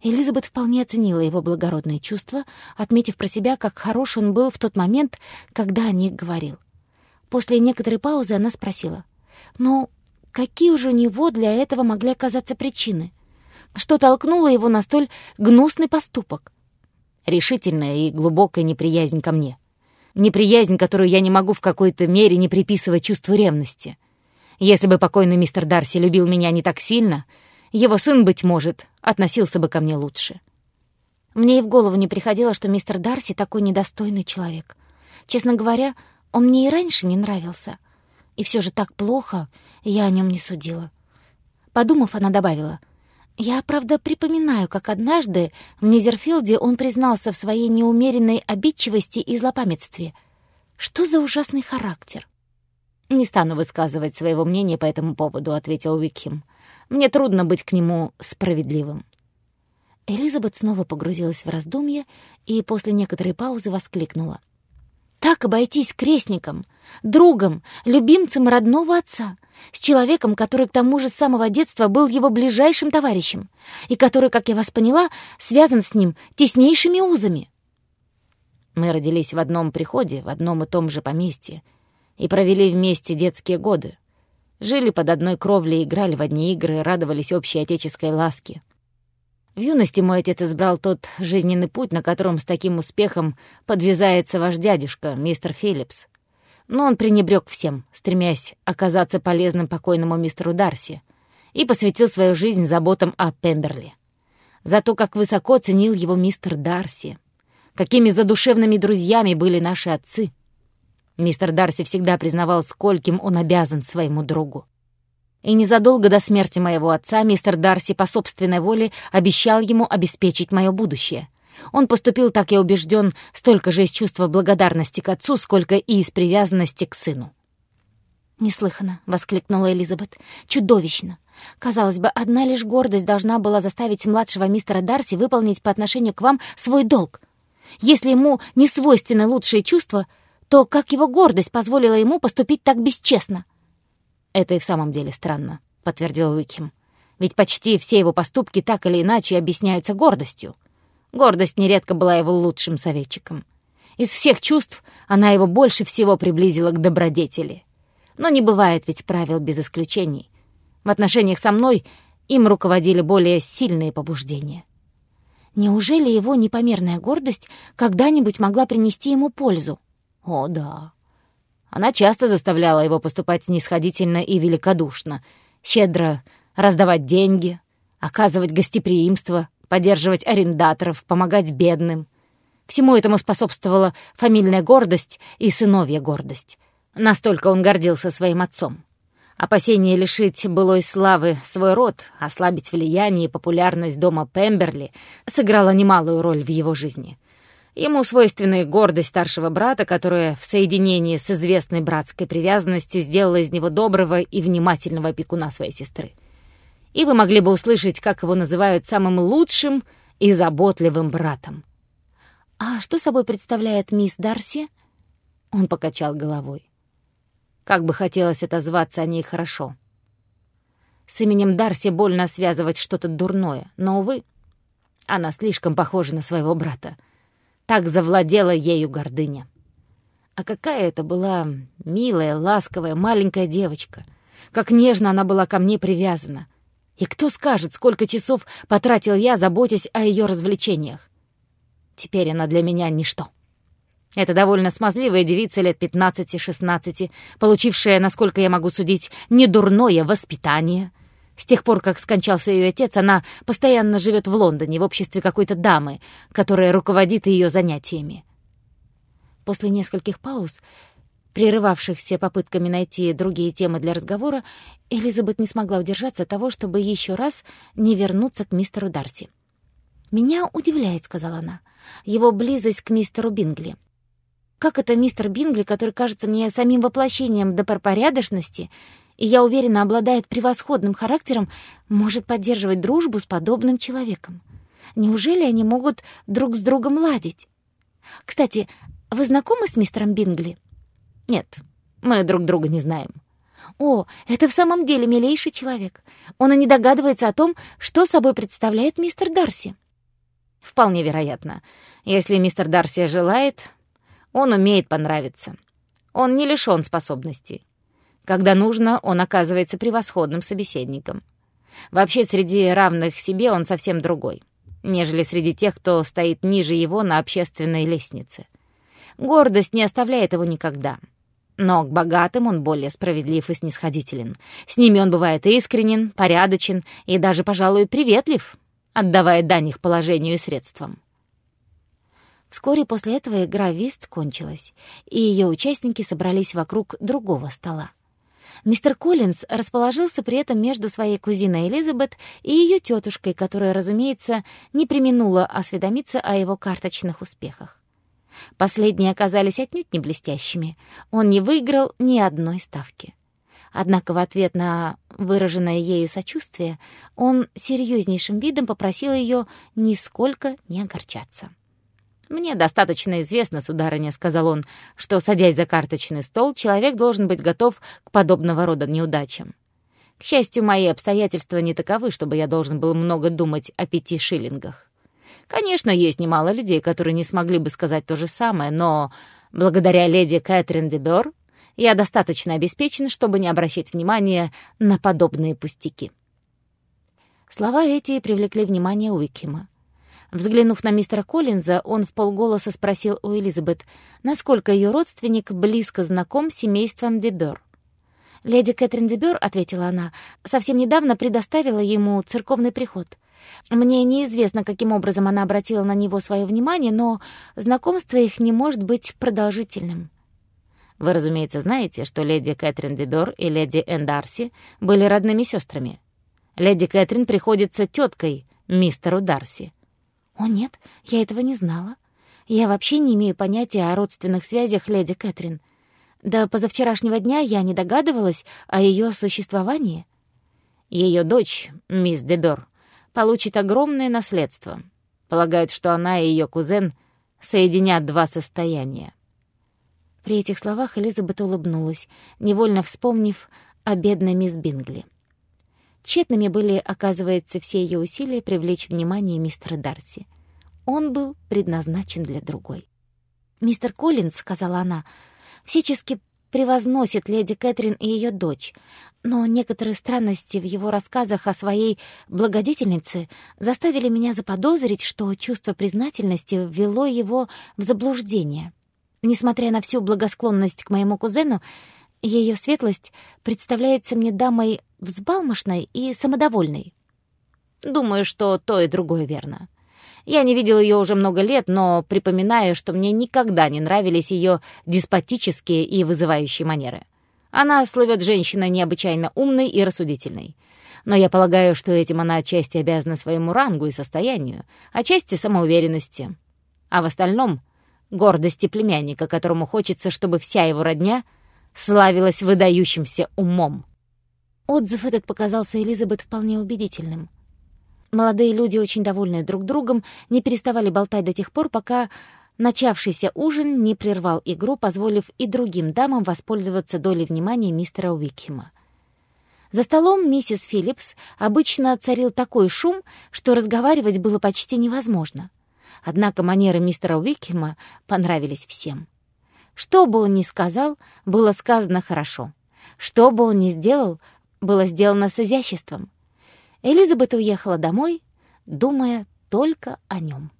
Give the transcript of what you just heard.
Элизабет вполне оценила его благородные чувства, отметив про себя, как хорош он был в тот момент, когда о них говорил. После некоторой паузы она спросила, «Но какие уже у него для этого могли оказаться причины? Что толкнуло его на столь гнусный поступок?» «Решительная и глубокая неприязнь ко мне. Неприязнь, которую я не могу в какой-то мере не приписывать чувству ревности. Если бы покойный мистер Дарси любил меня не так сильно, его сын, быть может, относился бы ко мне лучше. Мне и в голову не приходило, что мистер Дарси такой недостойный человек. Честно говоря, он мне и раньше не нравился. И все же так плохо, я о нем не судила. Подумав, она добавила, «Я, правда, припоминаю, как однажды в Низерфилде он признался в своей неумеренной обидчивости и злопамятстве. Что за ужасный характер?» «Не стану высказывать своего мнения по этому поводу», — ответил Уикхем. «Мне трудно быть к нему справедливым». Элизабет снова погрузилась в раздумье и после некоторой паузы воскликнула. «Так обойтись крестником, другом, любимцем родного отца, с человеком, который к тому же с самого детства был его ближайшим товарищем и который, как я вас поняла, связан с ним теснейшими узами». Мы родились в одном приходе, в одном и том же поместье, и провели вместе детские годы. Жили под одной кровлей, играли в одни игры, радовались общей отеческой ласке. В юности мой отец избрал тот жизненный путь, на котором с таким успехом подвязается ваш дядюшка, мистер Филлипс. Но он пренебрег всем, стремясь оказаться полезным покойному мистеру Дарси, и посвятил свою жизнь заботам о Пемберли. За то, как высоко ценил его мистер Дарси, какими задушевными друзьями были наши отцы — Мистер Дарси всегда признавал, скольким он обязан своему другу. И незадолго до смерти моего отца мистер Дарси по собственной воле обещал ему обеспечить мое будущее. Он поступил, так я убежден, столько же из чувства благодарности к отцу, сколько и из привязанности к сыну. «Неслыханно!» — воскликнула Элизабет. «Чудовищно! Казалось бы, одна лишь гордость должна была заставить младшего мистера Дарси выполнить по отношению к вам свой долг. Если ему не свойственны лучшие чувства, то как его гордость позволила ему поступить так бесчестно? «Это и в самом деле странно», — подтвердил Уикхем. «Ведь почти все его поступки так или иначе объясняются гордостью. Гордость нередко была его лучшим советчиком. Из всех чувств она его больше всего приблизила к добродетели. Но не бывает ведь правил без исключений. В отношениях со мной им руководили более сильные побуждения. Неужели его непомерная гордость когда-нибудь могла принести ему пользу? О, да. Она часто заставляла его поступать снисходительно и великодушно, щедро раздавать деньги, оказывать гостеприимство, поддерживать арендаторов, помогать бедным. Всему этому способствовала фамильная гордость и сыновья гордость. Настолько он гордился своим отцом. Опасение лишить былой славы свой род, ослабить влияние и популярность дома Пемберли сыграло немалую роль в его жизни — Ему свойственна гордость старшего брата, которая в соединении с известной братской привязанностью сделала из него доброго и внимательного опекуна своей сестры. И вы могли бы услышать, как его называют самым лучшим и заботливым братом. «А что собой представляет мисс Дарси?» Он покачал головой. Как бы хотелось отозваться о ней хорошо. С именем Дарси больно связывать что-то дурное, но, увы, она слишком похожа на своего брата — так завладела ею гордыня. А какая это была милая, ласковая, маленькая девочка. Как нежно она была ко мне привязана. И кто скажет, сколько часов потратил я, заботясь о ее развлечениях. Теперь она для меня ничто. Это довольно смазливая девица лет 15-16, получившая, насколько я могу судить, недурное воспитание, с тех пор, как скончался ее отец, она постоянно живет в Лондоне в обществе какой-то дамы, которая руководит ее занятиями. После нескольких пауз, прерывавшихся попытками найти другие темы для разговора, Элизабет не смогла удержаться от того, чтобы еще раз не вернуться к мистеру Дарси. «Меня удивляет», — сказала она, — «его близость к мистеру Бингли. Как это мистер Бингли, который кажется мне самим воплощением добропорядочности, и, я уверена, обладает превосходным характером, может поддерживать дружбу с подобным человеком. Неужели они могут друг с другом ладить? Кстати, вы знакомы с мистером Бингли? Нет, мы друг друга не знаем. О, это в самом деле милейший человек. Он и не догадывается о том, что собой представляет мистер Дарси. Вполне вероятно. Если мистер Дарси желает, он умеет понравиться. Он не лишён способностей. Когда нужно, он оказывается превосходным собеседником. Вообще, среди равных себе он совсем другой, нежели среди тех, кто стоит ниже его на общественной лестнице. Гордость не оставляет его никогда. Но к богатым он более справедлив и снисходителен. С ними он бывает искренен, порядочен и даже, пожалуй, приветлив, отдавая дань их положению и средствам. Вскоре после этого игра «Вист» кончилась, и ее участники собрались вокруг другого стола. Мистер Коллинз расположился при этом между своей кузиной Элизабет и ее тетушкой, которая, разумеется, не применула осведомиться о его карточных успехах. Последние оказались отнюдь не блестящими. Он не выиграл ни одной ставки. Однако в ответ на выраженное ею сочувствие он серьезнейшим видом попросил ее нисколько не огорчаться. «Мне достаточно известно, сударыня», — сказал он, «что, садясь за карточный стол, человек должен быть готов к подобного рода неудачам. К счастью, мои обстоятельства не таковы, чтобы я должен был много думать о пяти шиллингах. Конечно, есть немало людей, которые не смогли бы сказать то же самое, но благодаря леди Кэтрин де Бёр я достаточно обеспечен, чтобы не обращать внимания на подобные пустяки». Слова эти привлекли внимание Уикхема. Взглянув на мистера Коллинза, он в полголоса спросил у Элизабет, насколько ее родственник близко знаком с семейством Дебер. «Леди Кэтрин Дебер», — ответила она, — «совсем недавно предоставила ему церковный приход. Мне неизвестно, каким образом она обратила на него свое внимание, но знакомство их не может быть продолжительным». «Вы, разумеется, знаете, что леди Кэтрин Дебер и леди Эндарси были родными сестрами. Леди Кэтрин приходится теткой мистеру Дарси». «О нет, я этого не знала. Я вообще не имею понятия о родственных связях леди Кэтрин. До позавчерашнего дня я не догадывалась о ее существовании». Ее дочь, мисс Дебер, получит огромное наследство. Полагают, что она и ее кузен соединят два состояния. При этих словах Элизабет улыбнулась, невольно вспомнив о бедной мисс Бингли. Тщетными были, оказывается, все ее усилия привлечь внимание мистера Дарси. Он был предназначен для другой. «Мистер Коллинз», — сказала она, — «всячески превозносит леди Кэтрин и ее дочь, но некоторые странности в его рассказах о своей благодетельнице заставили меня заподозрить, что чувство признательности ввело его в заблуждение. Несмотря на всю благосклонность к моему кузену, ее светлость представляется мне дамой взбалмошной и самодовольной. Думаю, что то и другое верно. Я не видел ее уже много лет, но припоминаю, что мне никогда не нравились ее деспотические и вызывающие манеры. Она слывет женщиной необычайно умной и рассудительной. Но я полагаю, что этим она отчасти обязана своему рангу и состоянию, отчасти самоуверенности. А в остальном — гордости племянника, которому хочется, чтобы вся его родня славилась выдающимся умом. Отзыв этот показался Элизабет вполне убедительным. Молодые люди, очень довольные друг другом, не переставали болтать до тех пор, пока начавшийся ужин не прервал игру, позволив и другим дамам воспользоваться долей внимания мистера Уикхема. За столом миссис Филлипс обычно царил такой шум, что разговаривать было почти невозможно. Однако манеры мистера Уикхема понравились всем. Что бы он ни сказал, было сказано хорошо. Что бы он ни сделал, было сделано с изяществом. Элизабет уехала домой, думая только о нем.